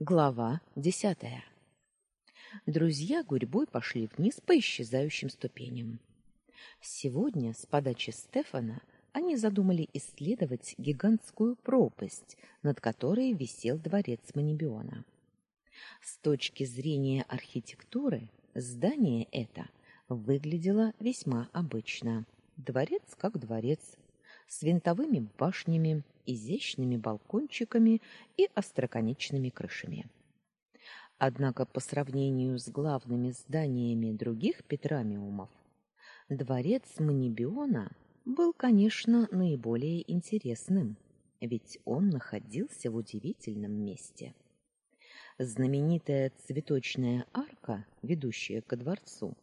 Глава десятая. Друзья гурьбой пошли вниз по исчезающим ступеням. Сегодня с подачи Стефана они задумали исследовать гигантскую пропасть, над которой висел дворец Манибиона. С точки зрения архитектуры здание это выглядело весьма обычно. Дворец как дворец, с винтовыми башнями, изящными балкончиками и остроконечными крышами. Однако по сравнению с главными зданиями других Петрамиумов, дворец Манибиона был, конечно, наиболее интересным, ведь он находился в удивительном месте. Знаменитая цветочная арка, ведущая ко дворцу,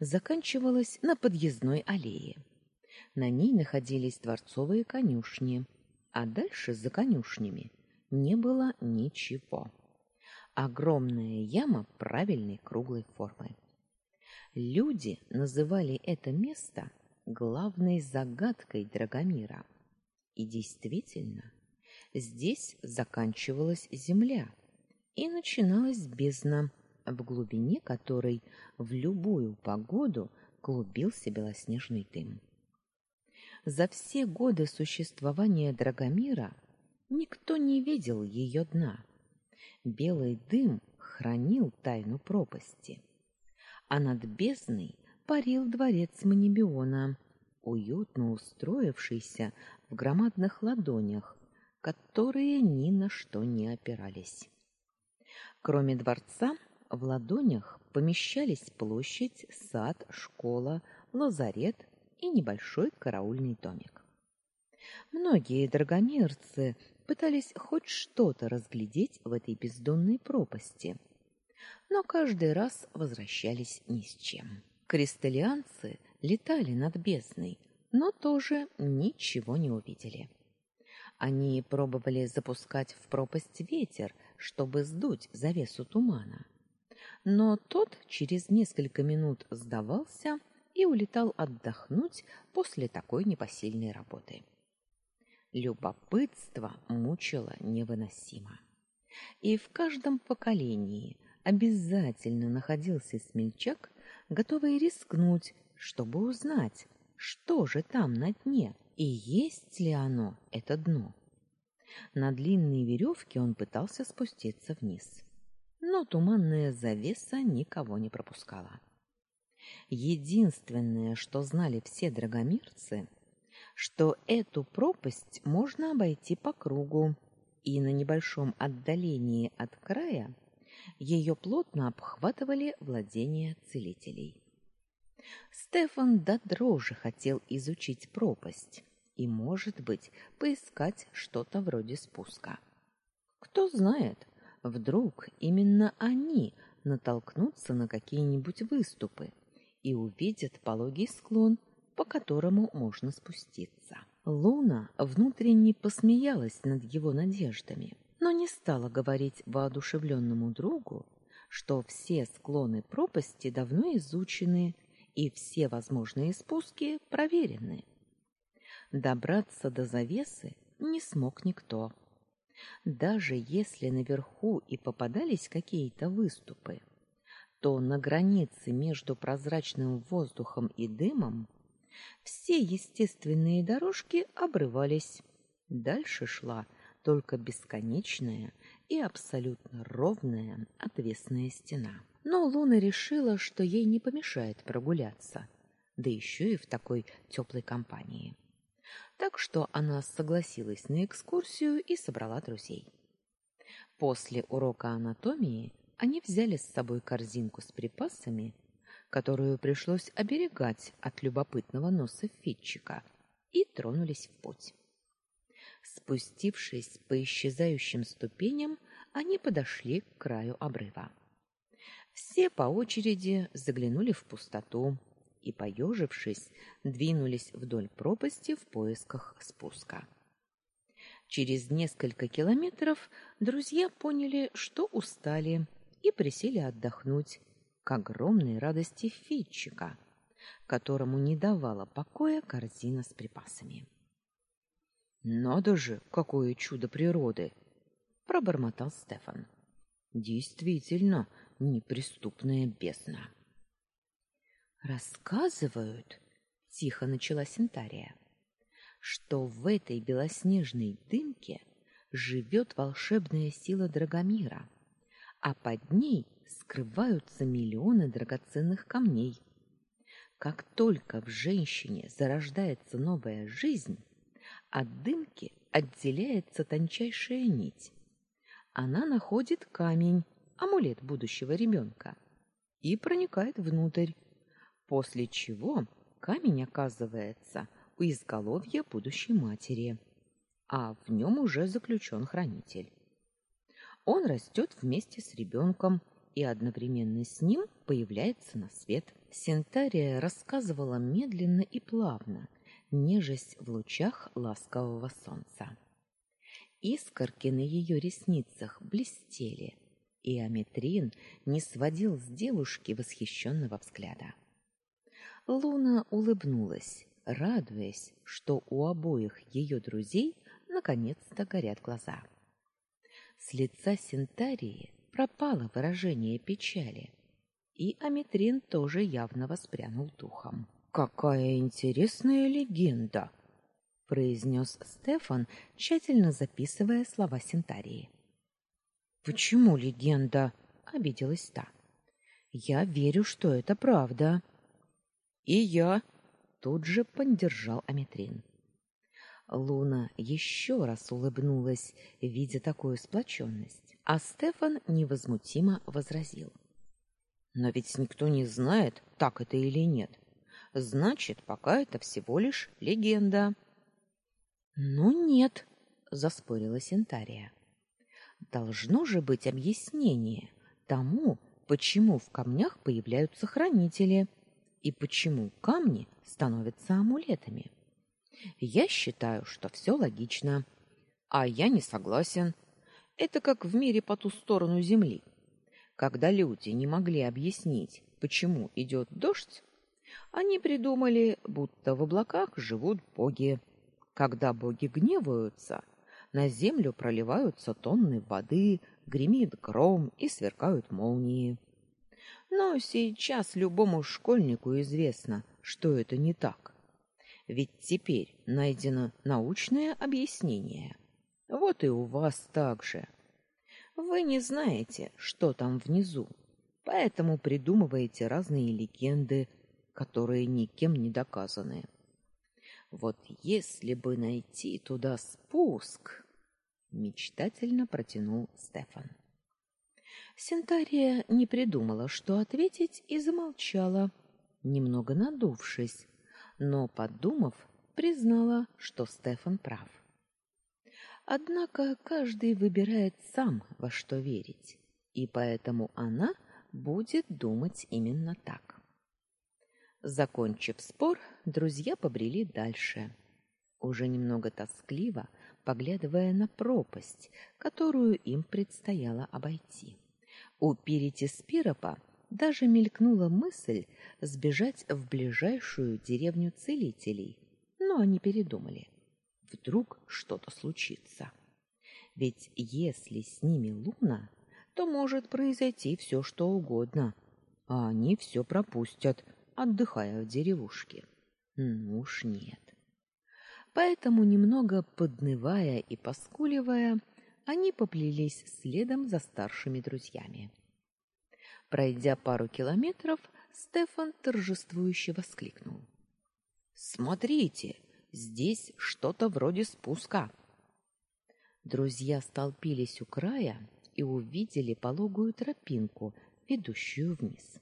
заканчивалась на подъездной аллее. На ней находились дворцовые конюшни, а дальше за конюшнями не было ничего. Огромная яма правильной круглой формы. Люди называли это место главной загадкой Драгомира. И действительно, здесь заканчивалась земля и начиналась бездна, в глубине которой в любую погоду клубился белоснежный дым. За все годы существования Драгомира никто не видел ее дна. Белый дым хранил тайну пропасти, а над бездной парил дворец Манибиона, уютно устроившийся в громадных ладонях, которые ни на что не опирались. Кроме дворца, в ладонях помещались площадь, сад, школа, лазарет и небольшой караульный домик. Многие драгомерцы пытались хоть что-то разглядеть в этой бездонной пропасти, но каждый раз возвращались ни с чем. Кристаллианцы летали над бездной, но тоже ничего не увидели. Они пробовали запускать в пропасть ветер, чтобы сдуть завесу тумана. Но тот через несколько минут сдавался и улетал отдохнуть после такой непосильной работы. Любопытство мучило невыносимо. И в каждом поколении обязательно находился смельчак, готовый рискнуть, чтобы узнать, что же там на дне и есть ли оно, это дно. На длинной веревке он пытался спуститься вниз, но туманная завеса никого не пропускала. Единственное, что знали все драгомирцы, что эту пропасть можно обойти по кругу, и на небольшом отдалении от края ее плотно обхватывали владения целителей. Стефан до дрожи хотел изучить пропасть и, может быть, поискать что-то вроде спуска. Кто знает, вдруг именно они натолкнутся на какие-нибудь выступы, и увидят пологий склон, по которому можно спуститься. Луна внутренне посмеялась над его надеждами, но не стала говорить воодушевленному другу, что все склоны пропасти давно изучены и все возможные спуски проверены. Добраться до завесы не смог никто. Даже если наверху и попадались какие-то выступы, то на границе между прозрачным воздухом и дымом все естественные дорожки обрывались. Дальше шла только бесконечная и абсолютно ровная отвесная стена. Но Луна решила, что ей не помешает прогуляться, да еще и в такой теплой компании. Так что она согласилась на экскурсию и собрала друзей. После урока анатомии они взяли с собой корзинку с припасами, которую пришлось оберегать от любопытного носа Фитчика, и тронулись в путь. Спустившись по исчезающим ступеням, они подошли к краю обрыва. Все по очереди заглянули в пустоту и, поежившись, двинулись вдоль пропасти в поисках спуска. Через несколько километров друзья поняли, что устали и присели отдохнуть к огромной радости Фитчика, которому не давала покоя корзина с припасами. Надо же, какое чудо природы, пробормотал Стефан. Действительно, неприступная бездна. Рассказывают, тихо начала Синтария, что в этой белоснежной дымке живет волшебная сила Драгомира, а под ней скрываются миллионы драгоценных камней. Как только в женщине зарождается новая жизнь, от дымки отделяется тончайшая нить. Она находит камень, амулет будущего ребенка, и проникает внутрь, после чего камень оказывается у изголовья будущей матери, а в нем уже заключен хранитель. Он растет вместе с ребенком, и одновременно с ним появляется на свет. Сентария рассказывала медленно и плавно, нежесть в лучах ласкового солнца. Искорки на ее ресницах блестели, и Аметрин не сводил с девушки восхищенного взгляда. Луна улыбнулась, радуясь, что у обоих ее друзей наконец-то горят глаза. С лица Синтарии пропало выражение печали, и Аметрин тоже явно воспрянул духом. Какая интересная легенда, произнес Стефан, тщательно записывая слова Синтарии. Почему легенда? обиделась та. Я верю, что это правда. И я тут же поддержал Аметрин. Луна еще раз улыбнулась, видя такую сплоченность, а Стефан невозмутимо возразил: "Но ведь никто не знает, так это или нет. Значит, пока это всего лишь легенда". "Ну нет", заспорила Синтария. "Должно же быть объяснение тому, почему в камнях появляются хранители и почему камни становятся амулетами". Я считаю, что все логично. А я не согласен. Это как в мире по ту сторону земли. Когда люди не могли объяснить, почему идет дождь, они придумали, будто в облаках живут боги. Когда боги гневаются, на землю проливаются тонны воды, гремит гром и сверкают молнии. Но сейчас любому школьнику известно, что это не так. Ведь теперь найдено научное объяснение. Вот и у вас так же. Вы не знаете, что там внизу, поэтому придумываете разные легенды, которые никем не доказаны. Вот если бы найти туда спуск, мечтательно протянул Стефан. Синтария не придумала, что ответить, и замолчала, немного надувшись, но, подумав, признала, что Стефан прав. Однако каждый выбирает сам, во что верить, и поэтому она будет думать именно так. Закончив спор, друзья побрели дальше, уже немного тоскливо поглядывая на пропасть, которую им предстояло обойти. У Перетиспиропа даже мелькнула мысль сбежать в ближайшую деревню целителей, но они передумали. Вдруг что-то случится. Ведь если с ними Луна, то может произойти все, что угодно, а они все пропустят, отдыхая в деревушке. Ну уж нет. Поэтому, немного поднывая и поскуливая, они поплелись следом за старшими друзьями. Пройдя пару километров, Стефан торжествующе воскликнул: "Смотрите, здесь что-то вроде спуска". Друзья столпились у края и увидели пологую тропинку, ведущую вниз.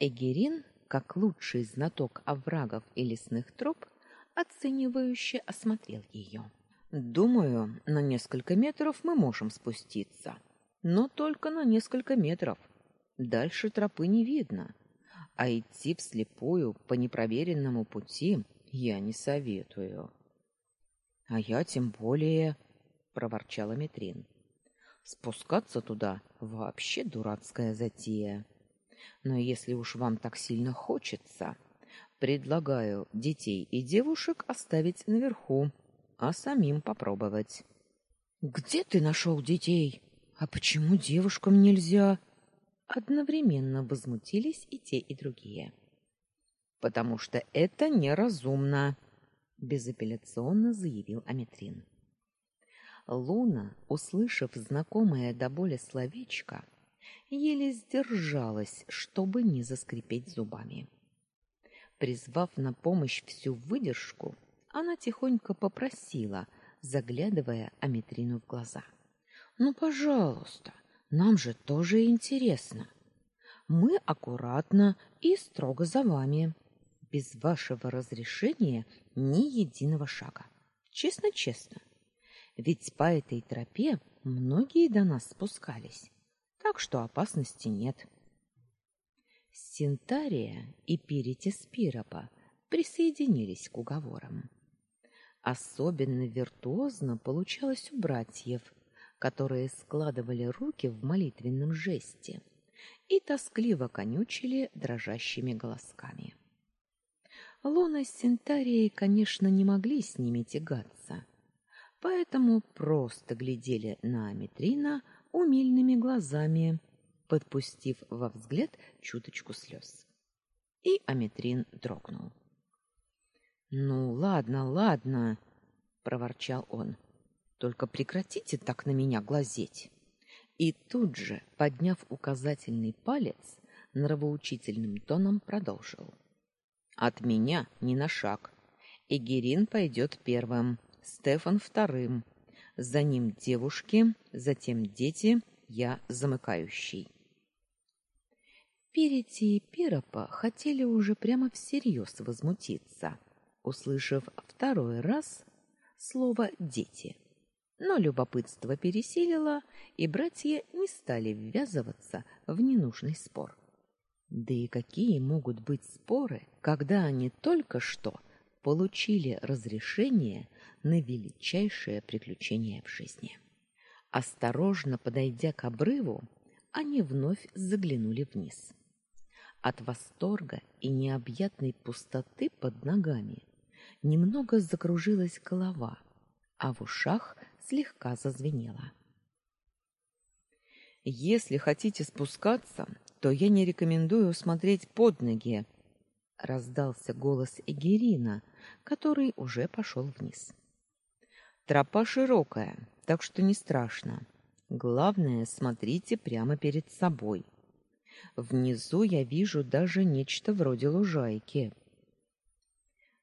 Эгерин, как лучший знаток оврагов и лесных троп, оценивающе осмотрел ее. Думаю, на несколько метров мы можем спуститься, но только на несколько метров. Дальше тропы не видно, а идти вслепую по непроверенному пути я не советую. А я тем более, проворчала Метрин. Спускаться туда вообще дурацкая затея. Но если уж вам так сильно хочется, предлагаю детей и девушек оставить наверху, а самим попробовать. Где ты нашел детей? А почему девушкам нельзя? Одновременно возмутились и те, и другие. Потому что это неразумно, безапелляционно заявил Аметрин. Луна, услышав знакомое до боли словечко, еле сдержалась, чтобы не заскрипеть зубами. Призвав на помощь всю выдержку, она тихонько попросила, заглядывая Аметрину в глаза: "Ну, пожалуйста, нам же тоже интересно. Мы аккуратно и строго за вами. Без вашего разрешения ни единого шага. Честно-честно. Ведь по этой тропе многие до нас спускались, так что опасности нет. Синтария и Перитис Пиропа присоединились к уговорам. Особенно виртуозно получалось у братьев, которые складывали руки в молитвенном жесте и тоскливо конючили дрожащими голосками. Луна с Синтарией, конечно, не могли с ними тягаться, поэтому просто глядели на Аметрина умильными глазами, подпустив во взгляд чуточку слез. И Аметрин дрогнул. "Ну, ладно, ладно", проворчал он. "Только прекратите так на меня глазеть". И тут же, подняв указательный палец, нравоучительным тоном продолжил: "От меня ни на шаг. Эгерин пойдет первым, Стефан вторым, за ним девушки, затем дети, я замыкающий. Перети и Пиропа хотели уже прямо всерьез возмутиться, услышав второй раз слово дети. Но любопытство пересилило, и братья не стали ввязываться в ненужный спор. Да и какие могут быть споры, когда они только что получили разрешение на величайшее приключение в жизни. Осторожно подойдя к обрыву, они вновь заглянули вниз. От восторга и необъятной пустоты под ногами немного закружилась голова, а в ушах слегка зазвенело. Если хотите спускаться, то я не рекомендую смотреть под ноги, раздался голос Эгерина, который уже пошел вниз. Тропа широкая, так что не страшно. Главное, смотрите прямо перед собой. Внизу я вижу даже нечто вроде лужайки.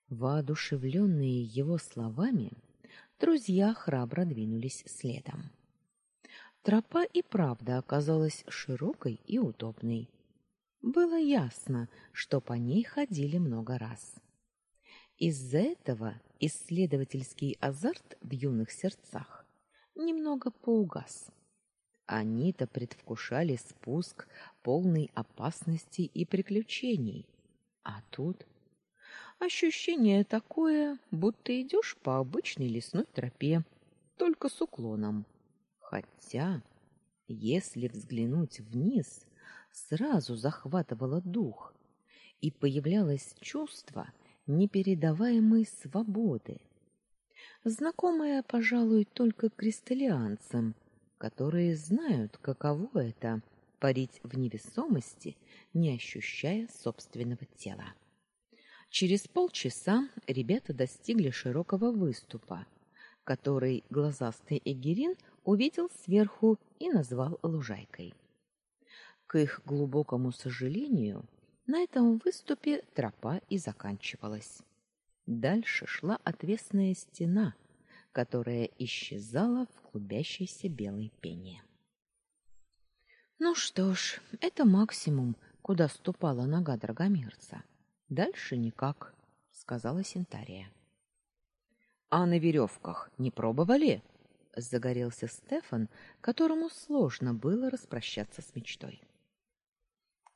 Воодушевленные его словами, друзья храбро двинулись следом. Тропа и правда оказалась широкой и удобной. Было ясно, что по ней ходили много раз. Из-за этого исследовательский азарт в юных сердцах немного поугас. Они-то предвкушали спуск полный опасностей и приключений. А тут ощущение такое, будто идешь по обычной лесной тропе, только с уклоном. Хотя, если взглянуть вниз, сразу захватывало дух, и появлялось чувство непередаваемой свободы, знакомое, пожалуй, только кристаллианцам, которые знают, каково это парить в невесомости, не ощущая собственного тела. Через полчаса ребята достигли широкого выступа, который глазастый Эгерин увидел сверху и назвал лужайкой. К их глубокому сожалению, на этом выступе тропа и заканчивалась. Дальше шла отвесная стена, которая исчезала в клубящейся белой пене. Ну что ж, это максимум, куда ступала нога драгомирца. Дальше никак, сказала Синтария. А на веревках не пробовали? загорелся Стефан, которому сложно было распрощаться с мечтой.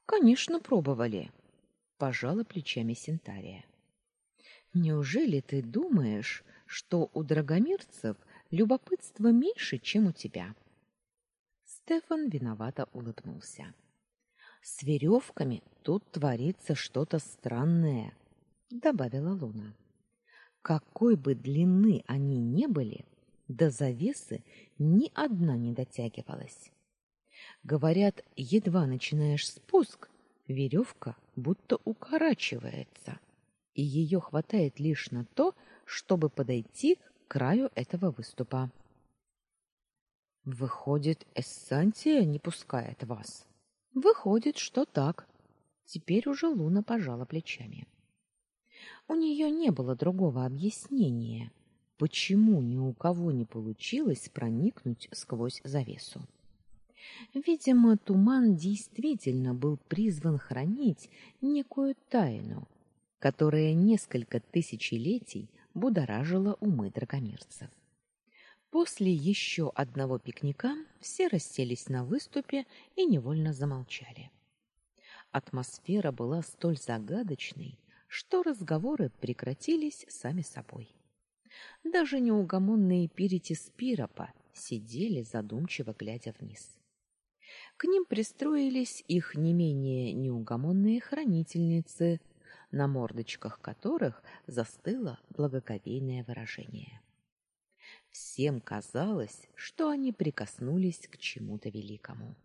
Конечно, пробовали, пожала плечами Синтария. Неужели ты думаешь, что у драгомирцев любопытство меньше, чем у тебя? Стефан виновато улыбнулся. С веревками тут творится что-то странное, добавила Луна. Какой бы длины они ни были, До завесы ни одна не дотягивалась. Говорят, едва начинаешь спуск, веревка будто укорачивается, и ее хватает лишь на то, чтобы подойти к краю этого выступа. Выходит, Эссантия не пускает вас. Выходит, что так. Теперь уже Луна пожала плечами. У нее не было другого объяснения, почему ни у кого не получилось проникнуть сквозь завесу. Видимо, туман действительно был призван хранить некую тайну, которая несколько тысячелетий будоражила умы драгомирцев. После еще одного пикника все расселись на выступе и невольно замолчали. Атмосфера была столь загадочной, что разговоры прекратились сами собой. Даже неугомонные Пирити Спиропа сидели задумчиво глядя вниз. К ним пристроились их не менее неугомонные хранительницы, на мордочках которых застыло благоговейное выражение. Всем казалось, что они прикоснулись к чему-то великому.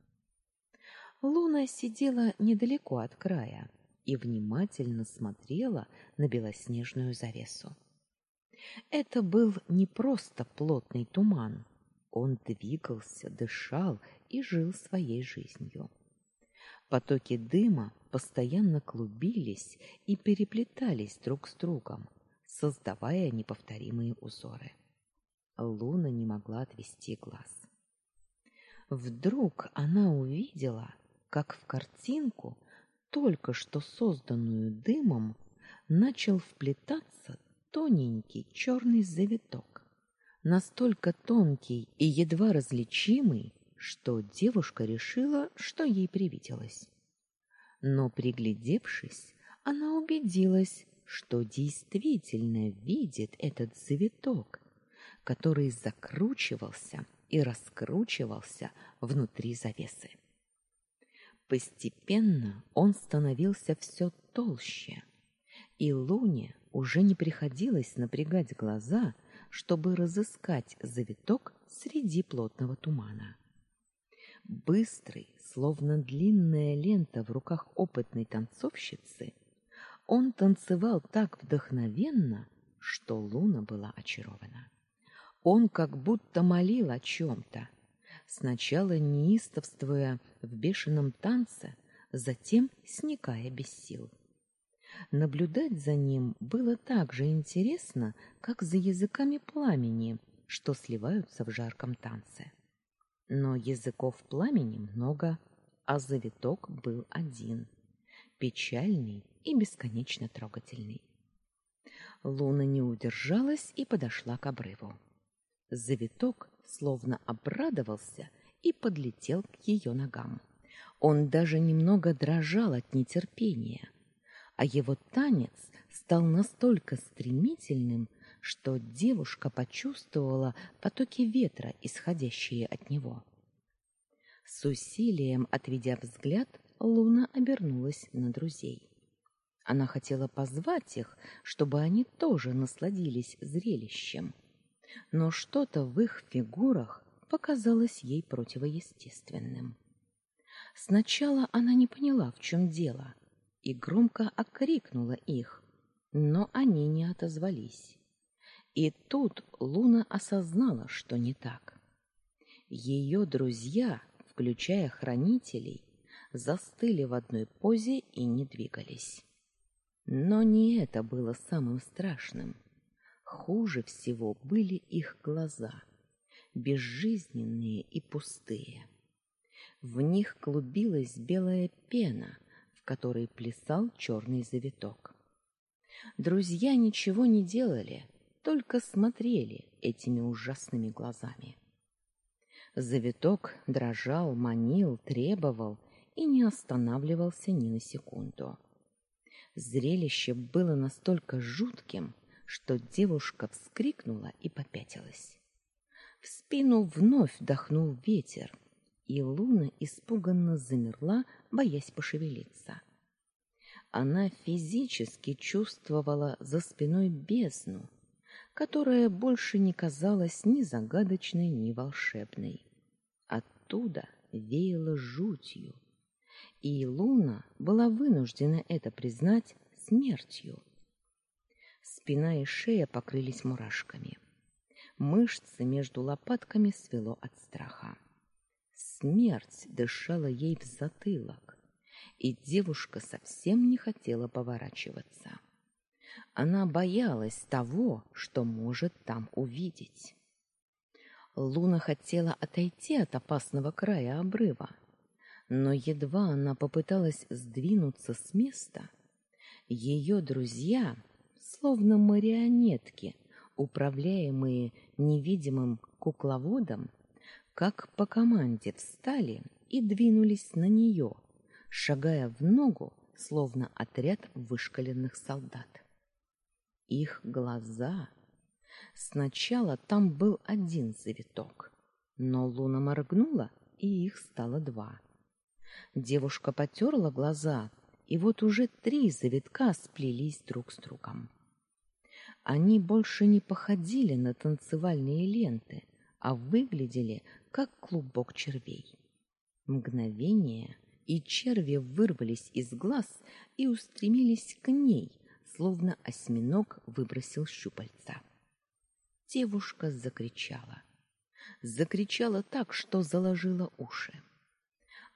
Луна сидела недалеко от края и внимательно смотрела на белоснежную завесу. Это был не просто плотный туман. Он двигался, дышал и жил своей жизнью. Потоки дыма постоянно клубились и переплетались друг с другом, создавая неповторимые узоры. Луна не могла отвести глаз. Вдруг она увидела, как в картинку, только что созданную дымом, начал вплетаться тоненький черный завиток, настолько тонкий и едва различимый, что девушка решила, что ей привиделось. Но приглядевшись, она убедилась, что действительно видит этот завиток, который закручивался и раскручивался внутри завесы. Постепенно он становился все толще, и Луне уже не приходилось напрягать глаза, чтобы разыскать завиток среди плотного тумана. Быстрый, словно длинная лента в руках опытной танцовщицы, он танцевал так вдохновенно, что Луна была очарована. Он как будто молил о чем-то, сначала неистовствуя в бешеном танце, затем сникая без сил. Наблюдать за ним было так же интересно, как за языками пламени, что сливаются в жарком танце. Но языков пламени много, а завиток был один, печальный и бесконечно трогательный. Луна не удержалась и подошла к обрыву. Завиток словно обрадовался и подлетел к ее ногам. Он даже немного дрожал от нетерпения, а его танец стал настолько стремительным, что девушка почувствовала потоки ветра, исходящие от него. С усилием отведя взгляд, Луна обернулась на друзей. Она хотела позвать их, чтобы они тоже насладились зрелищем но что-то в их фигурах показалось ей противоестественным. Сначала она не поняла, в чем дело, и громко окрикнула их, но они не отозвались. И тут Луна осознала, что не так. Ее друзья, включая хранителей, застыли в одной позе и не двигались. Но не это было самым страшным. Хуже всего были их глаза, безжизненные и пустые. В них клубилась белая пена, в которой плясал черный завиток. Друзья ничего не делали, только смотрели этими ужасными глазами. Завиток дрожал, манил, требовал и не останавливался ни на секунду. Зрелище было настолько жутким, что девушка вскрикнула и попятилась. В спину вновь вдохнул ветер, и Луна испуганно замерла, боясь пошевелиться. Она физически чувствовала за спиной бездну, которая больше не казалась ни загадочной, ни волшебной. Оттуда веяло жутью, и Луна была вынуждена это признать смертью. Спина и шея покрылись мурашками. Мышцы между лопатками свело от страха. Смерть дышала ей в затылок, и девушка совсем не хотела поворачиваться. Она боялась того, что может там увидеть. Луна хотела отойти от опасного края обрыва, но едва она попыталась сдвинуться с места, ее друзья, словно марионетки, управляемые невидимым кукловодом, как по команде встали и двинулись на нее, шагая в ногу, словно отряд вышколенных солдат. Их глаза... Сначала там был один завиток, но Луна моргнула, и их стало два. Девушка потерла глаза, и вот уже три завитка сплелись друг с другом. Они больше не походили на танцевальные ленты, а выглядели как клубок червей. Мгновение, и черви вырвались из глаз и устремились к ней, словно осьминог выбросил щупальца. Девушка закричала. Закричала так, что заложила уши.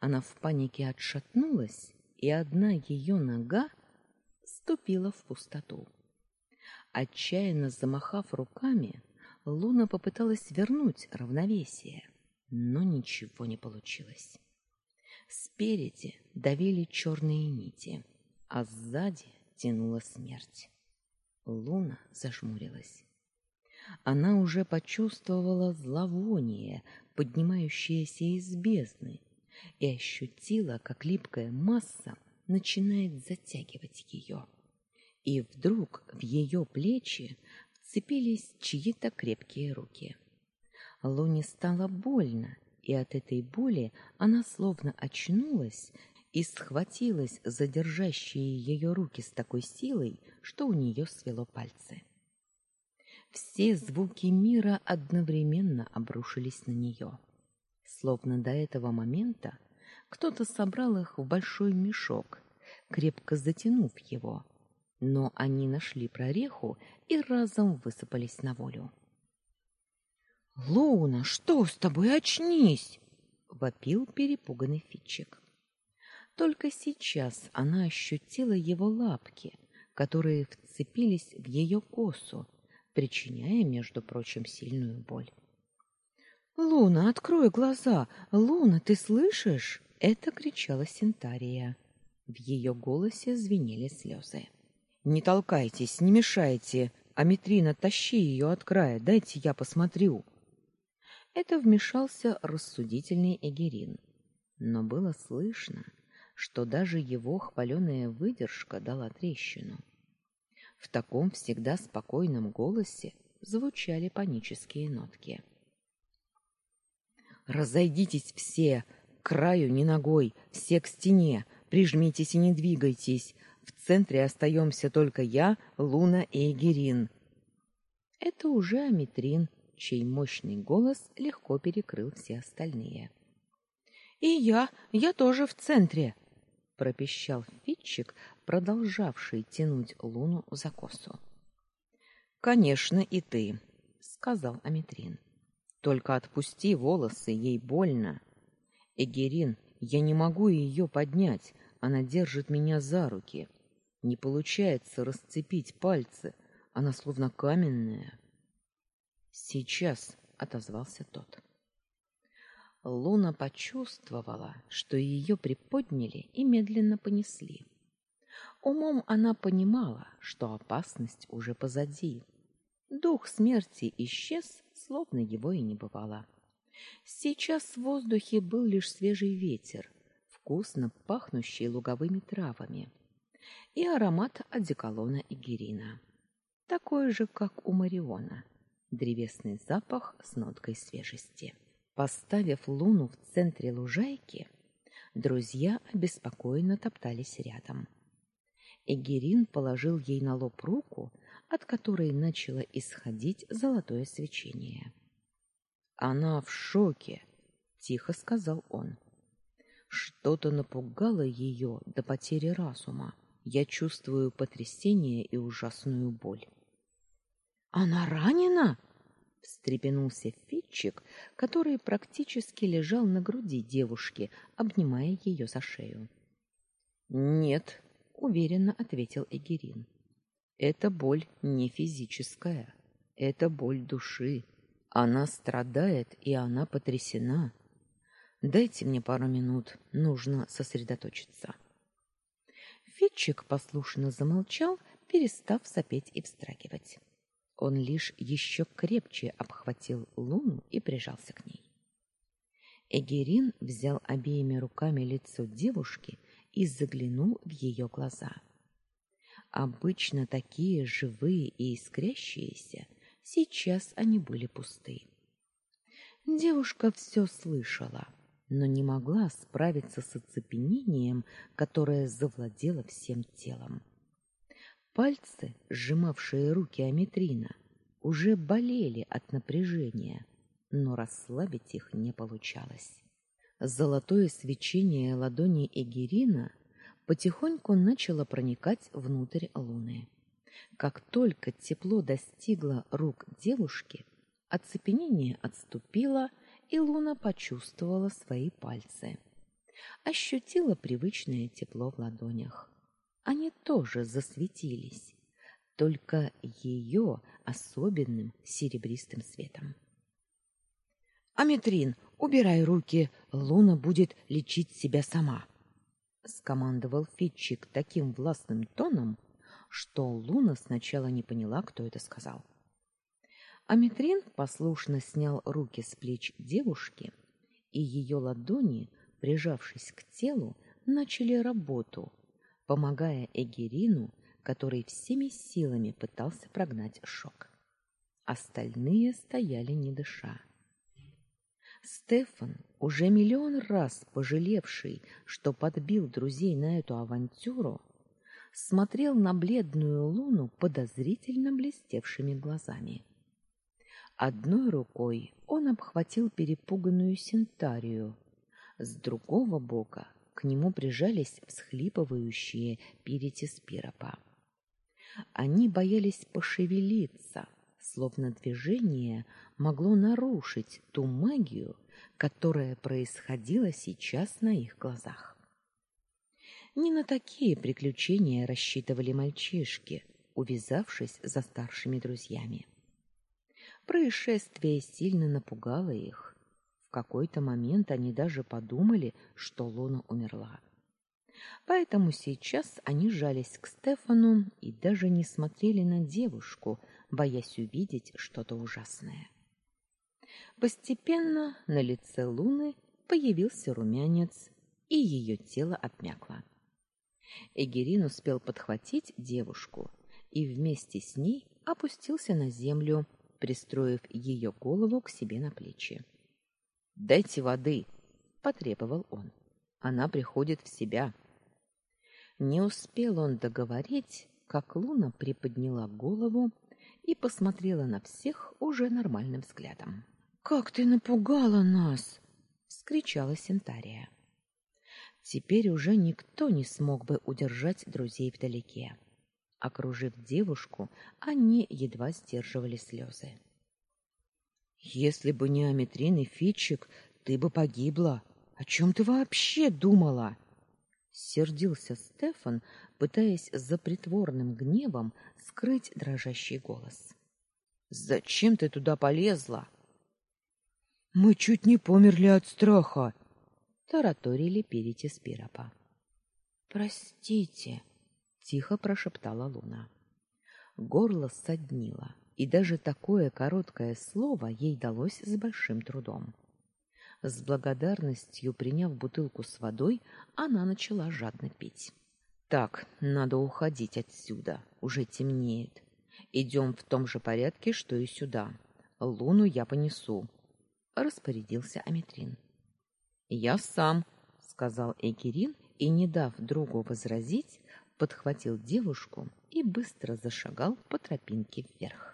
Она в панике отшатнулась, и одна ее нога ступила в пустоту. Отчаянно замахав руками, Луна попыталась вернуть равновесие, но ничего не получилось. Спереди давили черные нити, а сзади тянула смерть. Луна зажмурилась. Она уже почувствовала зловоние, поднимающееся из бездны, и ощутила, как липкая масса начинает затягивать ее и вдруг в ее плечи вцепились чьи-то крепкие руки. Луне стало больно, и от этой боли она словно очнулась и схватилась за держащие ее руки с такой силой, что у нее свело пальцы. Все звуки мира одновременно обрушились на нее. Словно до этого момента кто-то собрал их в большой мешок, крепко затянув его, но они нашли прореху и разом высыпались на волю. Луна, что с тобой, очнись, вопил перепуганный Фитчик. Только сейчас она ощутила его лапки, которые вцепились в ее косу, причиняя, между прочим, сильную боль. Луна, открой глаза. Луна, ты слышишь? это кричала Синтария. В ее голосе звенели слезы. Не толкайтесь, не мешайте. Аметрина, тащи ее от края, дайте я посмотрю. Это вмешался рассудительный Эгерин. Но было слышно, что даже его хваленая выдержка дала трещину. В таком всегда спокойном голосе звучали панические нотки. Разойдитесь все, к краю ни ногой, все к стене, прижмитесь и не двигайтесь. В центре остаемся только я, Луна и Эгерин. Это уже Аметрин, чей мощный голос легко перекрыл все остальные. И я, я тоже в центре, пропищал Фитчик, продолжавший тянуть Луну за косу. Конечно, и ты, сказал Аметрин. Только отпусти волосы, ей больно. Эгерин, я не могу ее поднять, она держит меня за руки. Не получается расцепить пальцы, она словно каменная. Сейчас, отозвался тот. Луна почувствовала, что ее приподняли и медленно понесли. Умом она понимала, что опасность уже позади. Дух смерти исчез, словно его и не бывало. Сейчас в воздухе был лишь свежий ветер, вкусно пахнущий луговыми травами и аромат одеколона Игерина. Такой же, как у Мариона. Древесный запах с ноткой свежести. Поставив Луну в центре лужайки, друзья обеспокоенно топтались рядом. Эгерин положил ей на лоб руку, от которой начало исходить золотое свечение. Она в шоке, тихо сказал он. Что-то напугало ее до потери разума. Я чувствую потрясение и ужасную боль. Она ранена? встрепенулся Фитчик, который практически лежал на груди девушки, обнимая ее за шею. Нет, уверенно ответил Эгерин. Это боль не физическая, это боль души. Она страдает, и она потрясена. Дайте мне пару минут, нужно сосредоточиться. Фитчик послушно замолчал, перестав сопеть и встрагивать. Он лишь еще крепче обхватил Луну и прижался к ней. Эгерин взял обеими руками лицо девушки и заглянул в ее глаза. Обычно такие живые и искрящиеся, сейчас они были пусты. Девушка все слышала, но не могла справиться с оцепенением, которое завладело всем телом. Пальцы, сжимавшие руки Аметрина, уже болели от напряжения, но расслабить их не получалось. Золотое свечение ладони Эгерина потихоньку начало проникать внутрь луны. Как только тепло достигло рук девушки, оцепенение отступило, и Луна почувствовала свои пальцы. Ощутила привычное тепло в ладонях. Они тоже засветились, только ее особенным серебристым светом. Аметрин, убирай руки, Луна будет лечить себя сама, скомандовал Фитчик таким властным тоном, что Луна сначала не поняла, кто это сказал. Аметрин послушно снял руки с плеч девушки, и ее ладони, прижавшись к телу, начали работу, помогая Эгерину, который всеми силами пытался прогнать шок. Остальные стояли не дыша. Стефан, уже миллион раз пожалевший, что подбил друзей на эту авантюру, смотрел на бледную луну подозрительно блестевшими глазами. Одной рукой он обхватил перепуганную Синтарию, с другого бока к нему прижались всхлипывающие Спиропа. Они боялись пошевелиться, словно движение могло нарушить ту магию, которая происходила сейчас на их глазах. Не на такие приключения рассчитывали мальчишки, увязавшись за старшими друзьями. Происшествие сильно напугало их. В какой-то момент они даже подумали, что Луна умерла. Поэтому сейчас они жались к Стефану и даже не смотрели на девушку, боясь увидеть что-то ужасное. Постепенно на лице Луны появился румянец, и ее тело обмякло. Эгерин успел подхватить девушку и вместе с ней опустился на землю, пристроив ее голову к себе на плечи. "Дайте воды", потребовал он. "Она приходит в себя". Не успел он договорить, как Луна приподняла голову и посмотрела на всех уже нормальным взглядом. "Как ты напугала нас!" вскричала Синтария. Теперь уже никто не смог бы удержать друзей вдалеке. Окружив девушку, они едва сдерживали слезы. Если бы не Аметрин и Фитчик, ты бы погибла. О чем ты вообще думала? Сердился Стефан, пытаясь за притворным гневом скрыть дрожащий голос. Зачем ты туда полезла? Мы чуть не померли от страха, тараторили Перити Спиропа. Простите, тихо прошептала Луна. Горло соднило, и даже такое короткое слово ей далось с большим трудом. С благодарностью приняв бутылку с водой, она начала жадно пить. Так, надо уходить отсюда, уже темнеет. Идем в том же порядке, что и сюда. Луну я понесу, распорядился Аметрин. Я сам, сказал Эгерин и, не дав другу возразить, подхватил девушку и быстро зашагал по тропинке вверх.